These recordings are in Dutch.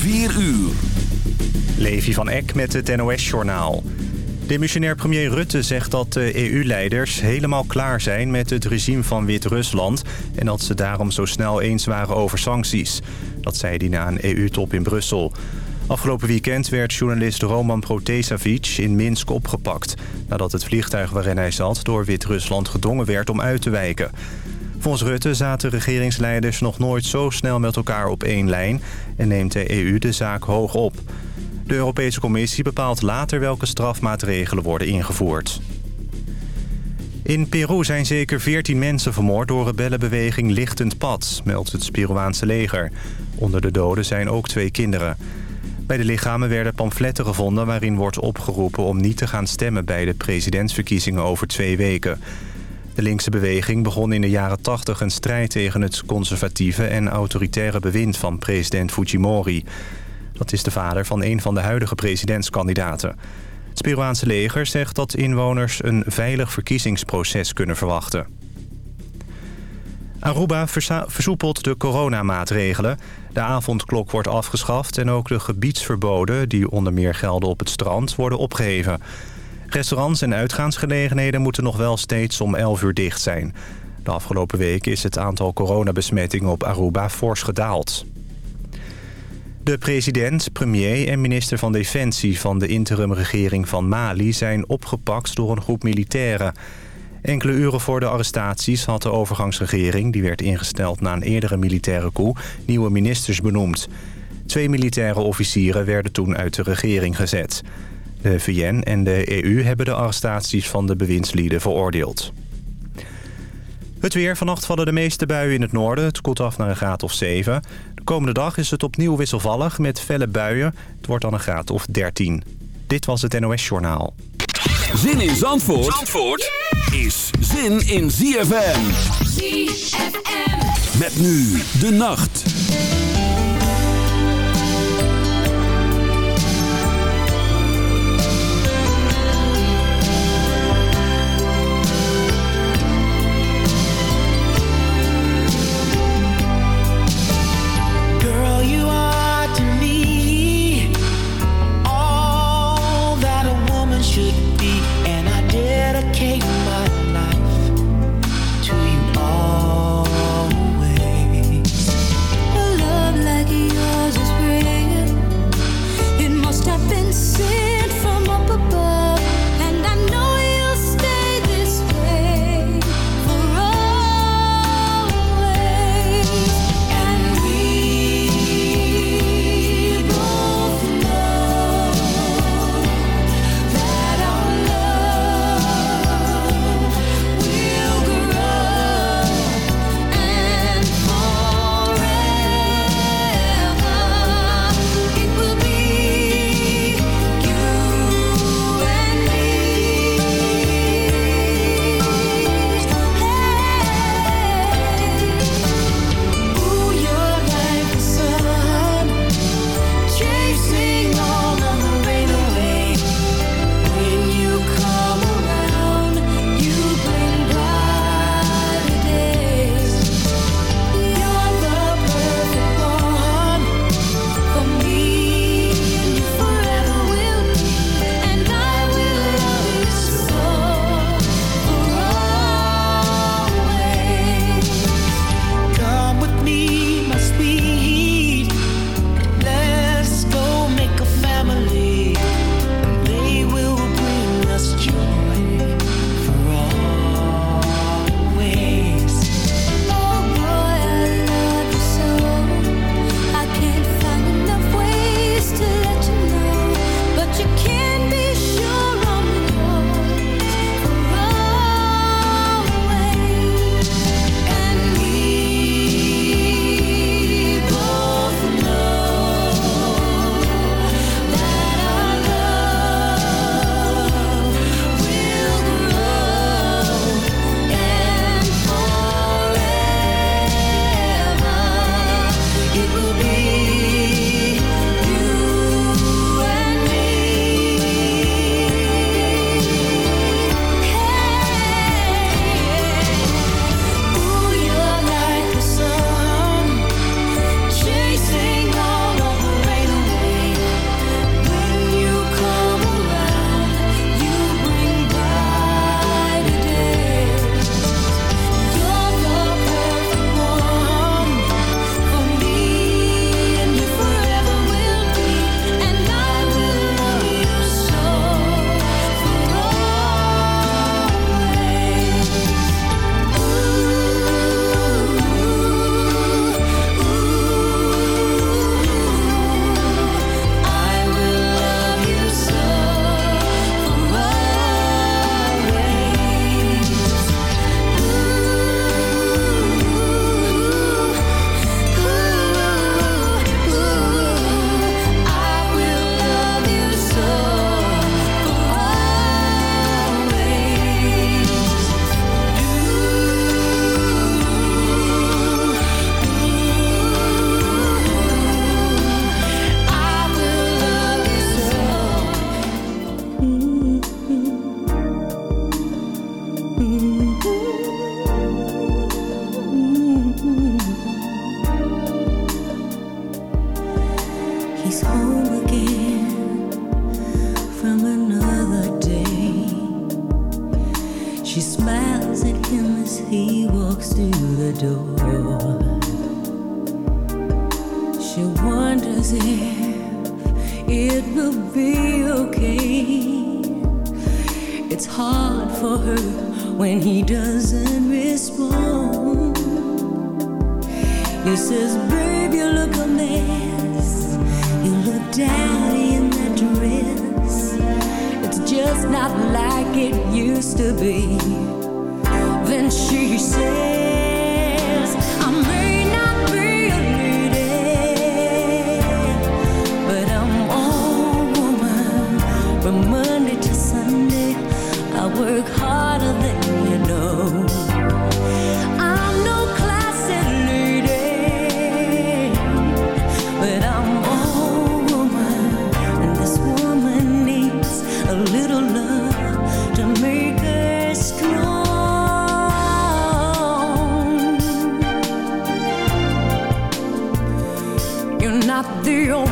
4 uur. Levi van Eck met het NOS-journaal. Demissionair premier Rutte zegt dat de EU-leiders helemaal klaar zijn met het regime van Wit-Rusland... en dat ze daarom zo snel eens waren over sancties. Dat zei hij na een EU-top in Brussel. Afgelopen weekend werd journalist Roman Protasevich in Minsk opgepakt... nadat het vliegtuig waarin hij zat door Wit-Rusland gedwongen werd om uit te wijken. Volgens Rutte zaten regeringsleiders nog nooit zo snel met elkaar op één lijn... en neemt de EU de zaak hoog op. De Europese Commissie bepaalt later welke strafmaatregelen worden ingevoerd. In Peru zijn zeker 14 mensen vermoord door rebellenbeweging Lichtend Pad, meldt het Peruaanse leger. Onder de doden zijn ook twee kinderen. Bij de lichamen werden pamfletten gevonden waarin wordt opgeroepen om niet te gaan stemmen bij de presidentsverkiezingen over twee weken. De linkse beweging begon in de jaren 80 een strijd tegen het conservatieve en autoritaire bewind van president Fujimori. Dat is de vader van een van de huidige presidentskandidaten. Het Peruaanse leger zegt dat inwoners een veilig verkiezingsproces kunnen verwachten. Aruba versoepelt de coronamaatregelen. De avondklok wordt afgeschaft en ook de gebiedsverboden... die onder meer gelden op het strand, worden opgeheven. Restaurants en uitgaansgelegenheden moeten nog wel steeds om 11 uur dicht zijn. De afgelopen weken is het aantal coronabesmettingen op Aruba fors gedaald. De president, premier en minister van Defensie van de interimregering van Mali... zijn opgepakt door een groep militairen. Enkele uren voor de arrestaties had de overgangsregering... die werd ingesteld na een eerdere militaire coup... nieuwe ministers benoemd. Twee militaire officieren werden toen uit de regering gezet. De VN en de EU hebben de arrestaties van de bewindslieden veroordeeld. Het weer. Vannacht vallen de meeste buien in het noorden. Het koelt af naar een graad of 7. De komende dag is het opnieuw wisselvallig met felle buien. Het wordt dan een graad of 13. Dit was het NOS Journaal. Zin in Zandvoort, Zandvoort is zin in ZFM. ZFM. Met nu de nacht.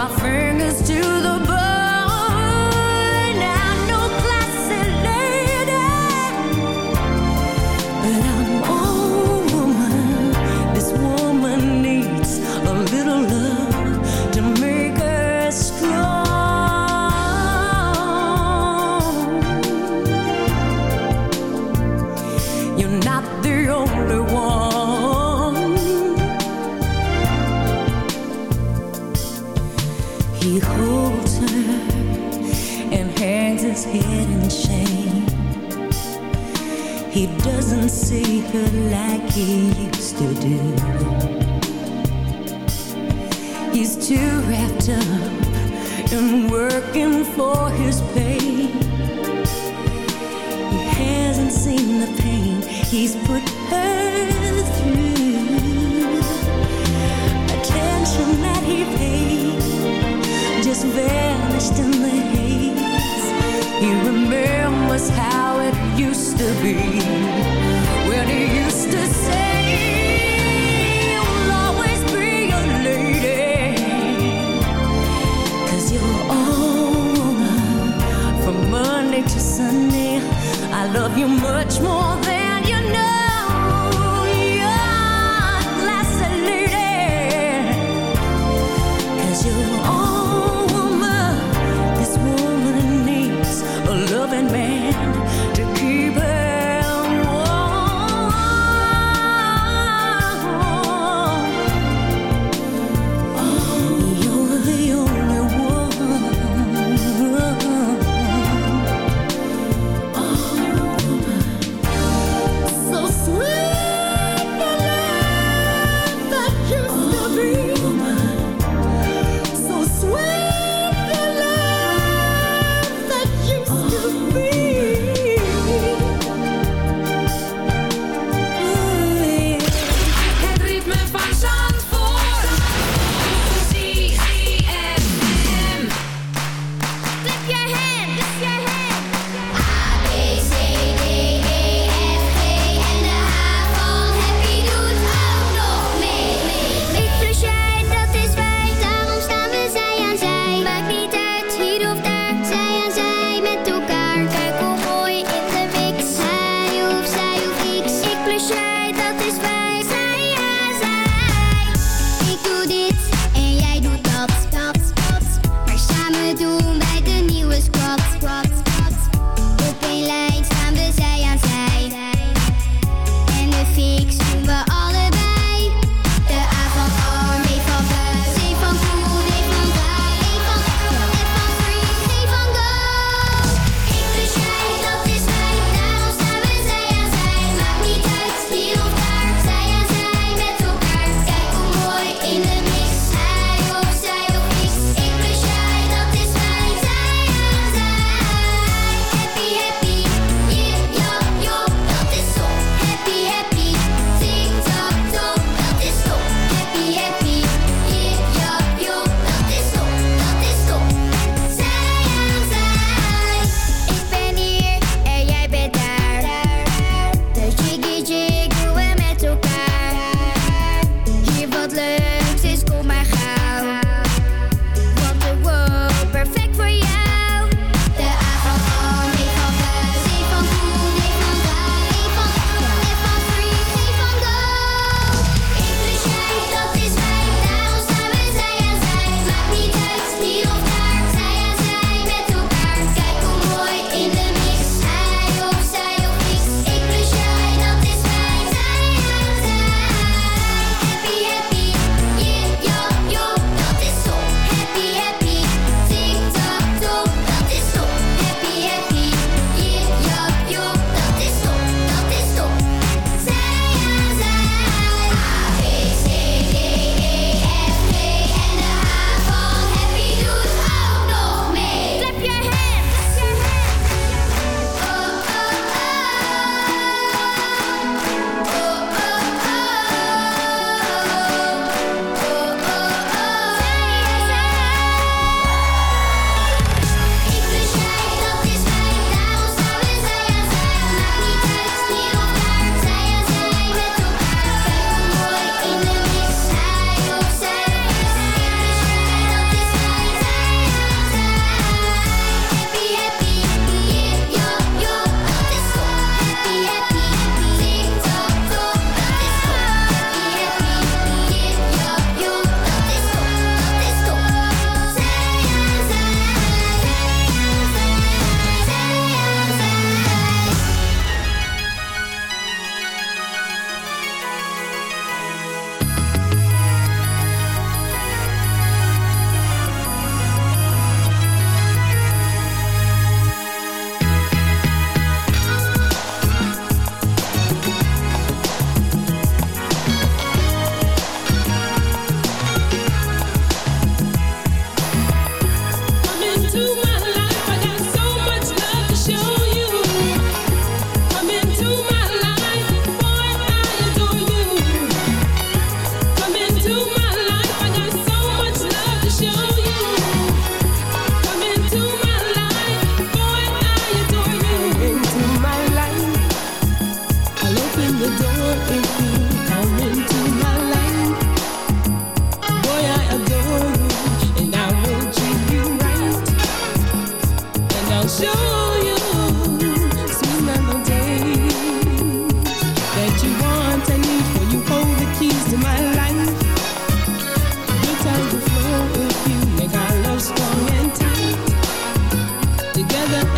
my fingers to see her like he used to do. He's too wrapped up in working for his pay. He hasn't seen the pain he's put her through.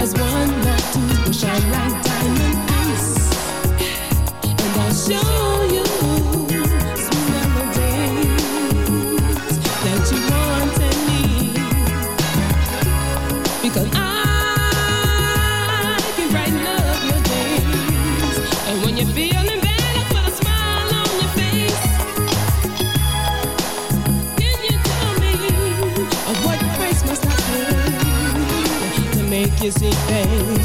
as one not to shine like diamonds. you see, babe.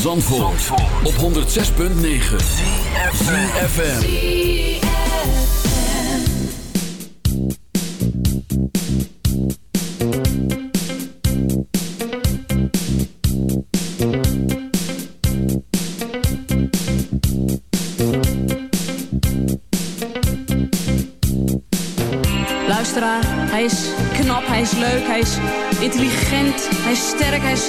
Van Zandvoort, op 106.9 CFFM Luisteraar, hij is knap, hij is leuk, hij is intelligent, hij is sterk, hij is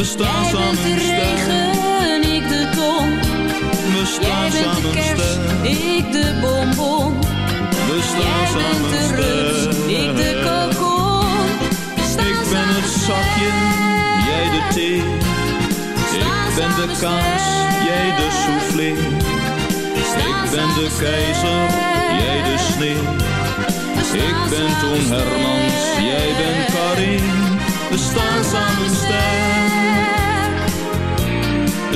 We staan Jij samen bent de regen, ik de ton. We Jij bent de kerst, ik de bonbon. We staan Jij bent de rust, ik de kokon. Ik ben het zakje, sterk. jij de thee. Ik ben de kaas, jij de soufflé. Ik ben de keizer, jij de sneeuw. Ik ben Toon Hermans, jij bent Karin. We staan samen sterk.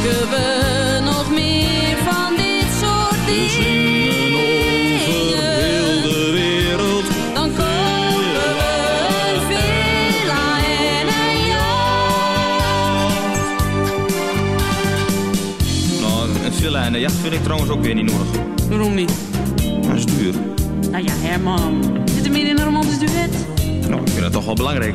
maken we nog meer van dit soort dingen? de wereld. Dan kopen we een villa en een jacht. Een villa en jacht vind ik trouwens ook weer niet nodig. Waarom niet? Dat is duur. Nou ja, Herman. Zit er meer in een romantisch duet? Nou, ik vind het toch wel belangrijk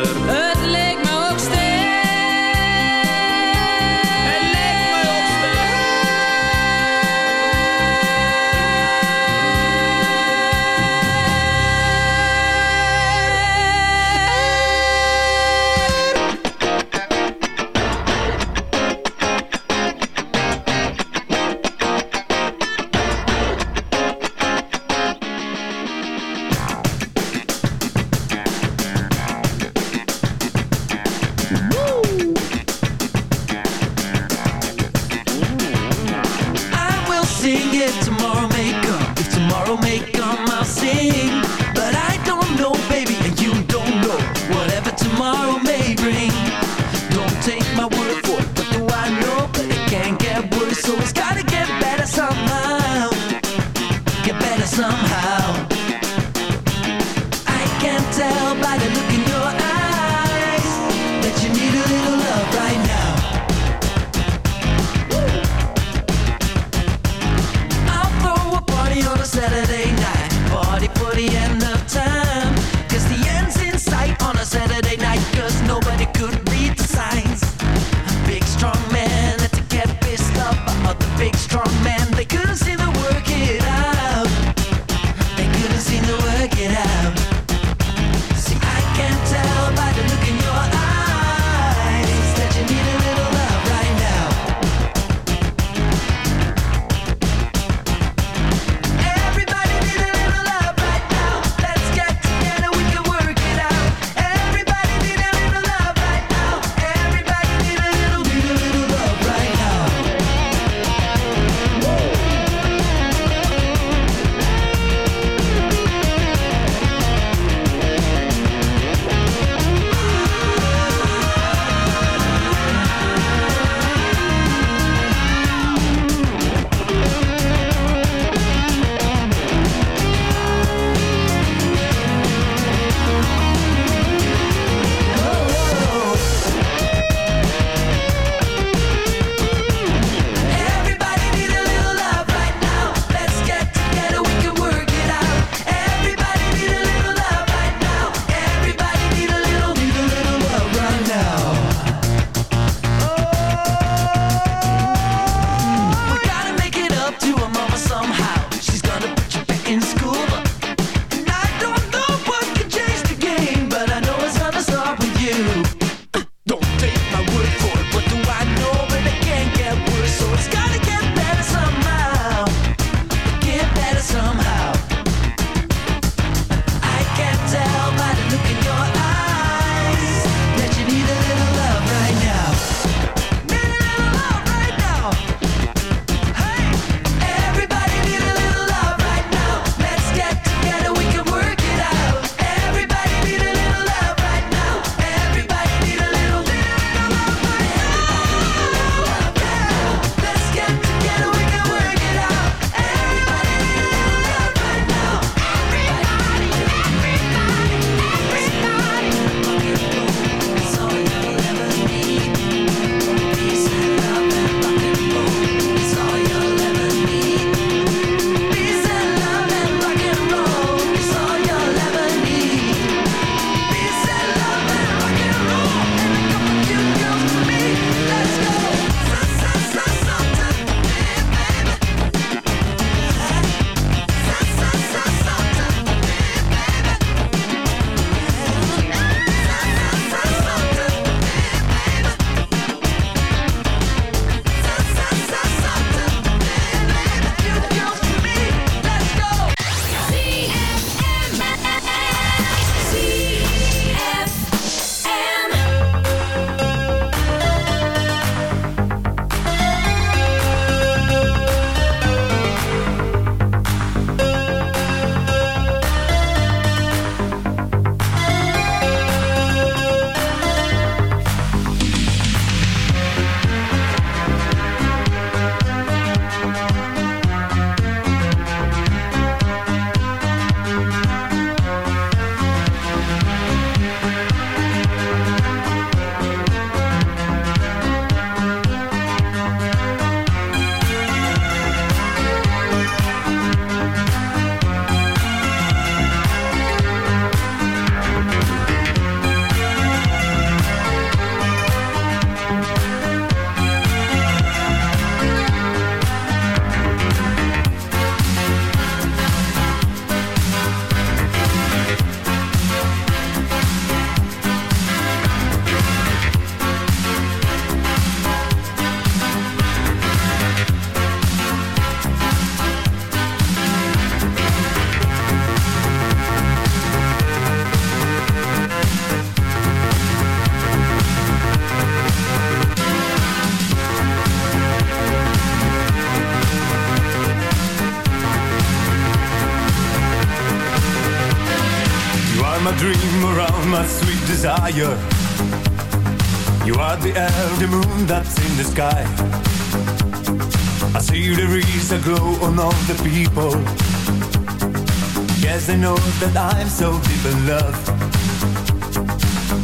So deep in love.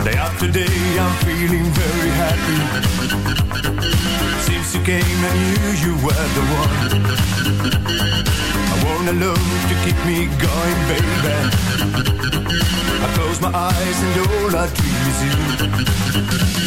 Day after day, I'm feeling very happy. Since you came, I knew you were the one. I want a love to keep me going, baby. I close my eyes and all I dream is you.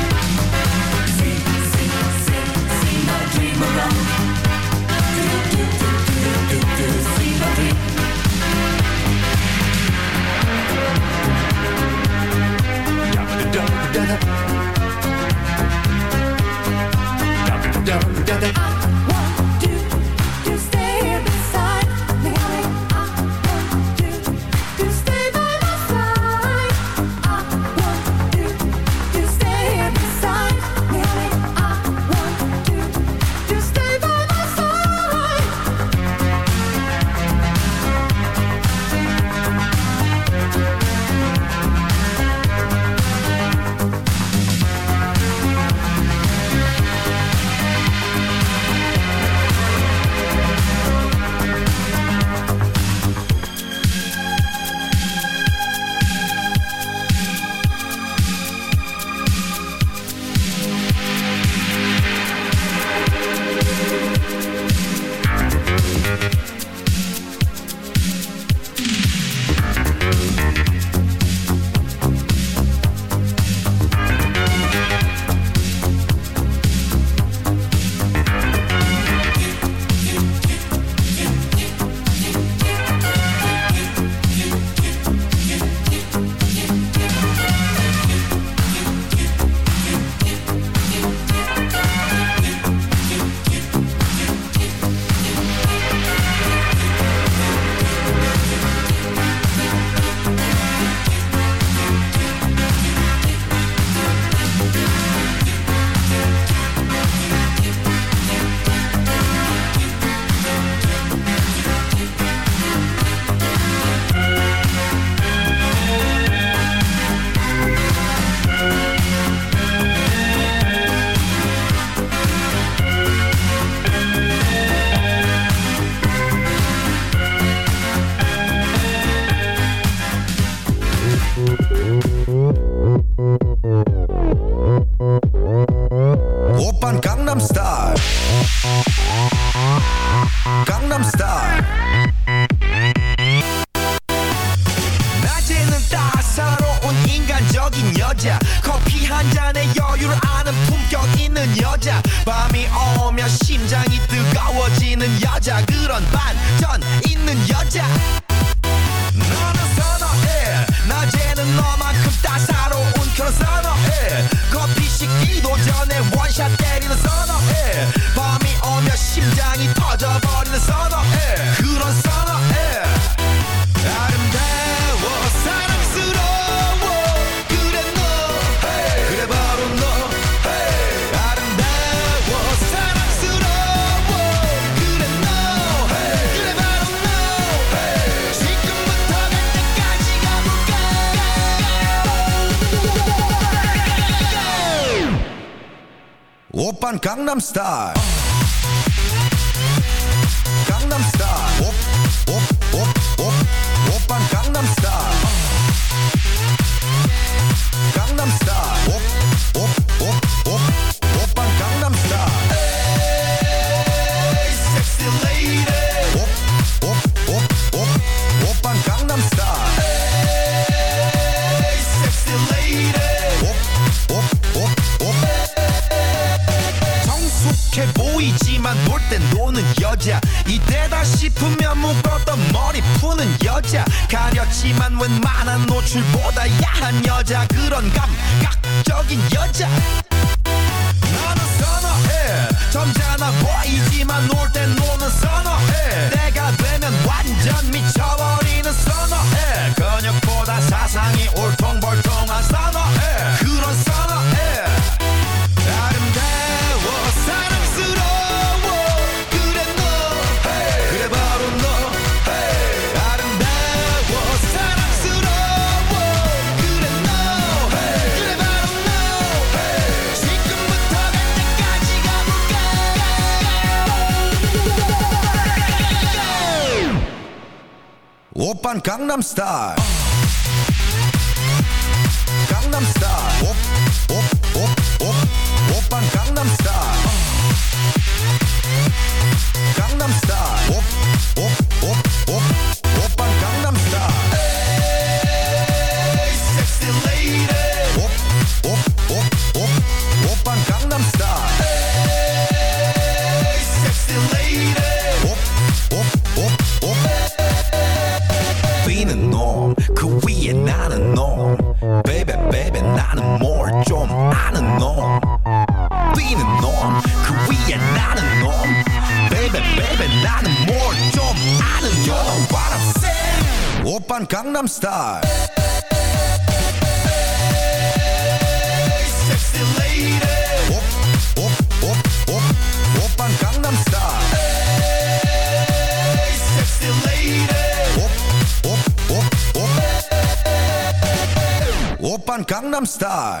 오 Gangnam Style 오 오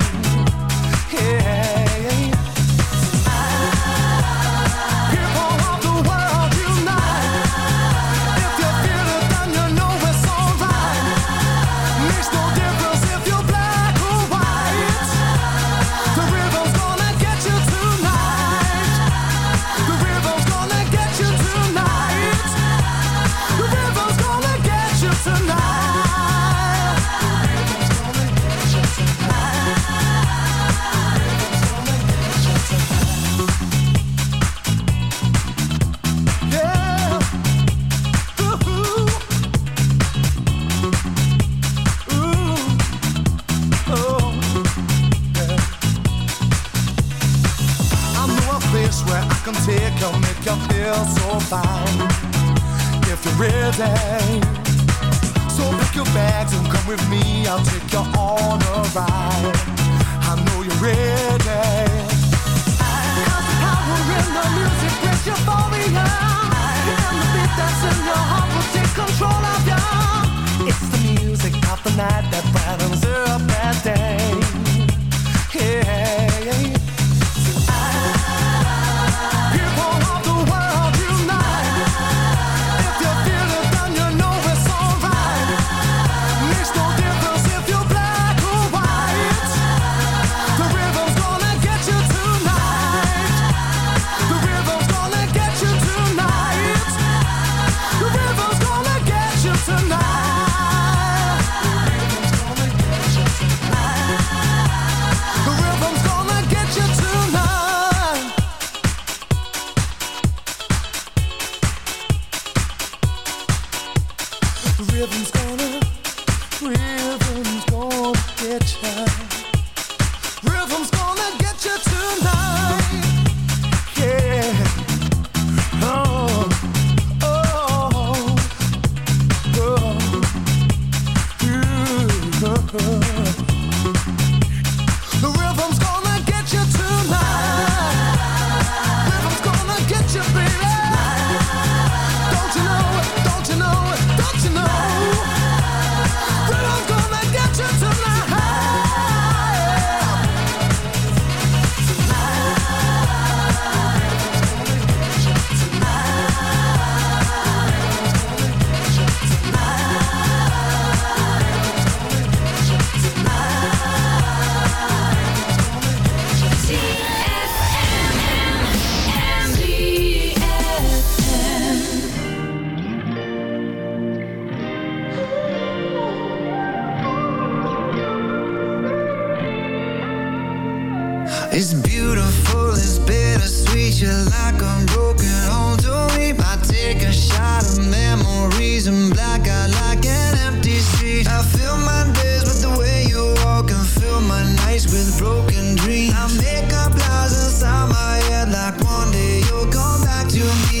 you me.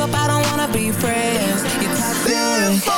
up, I don't wanna be friends. You're toxic.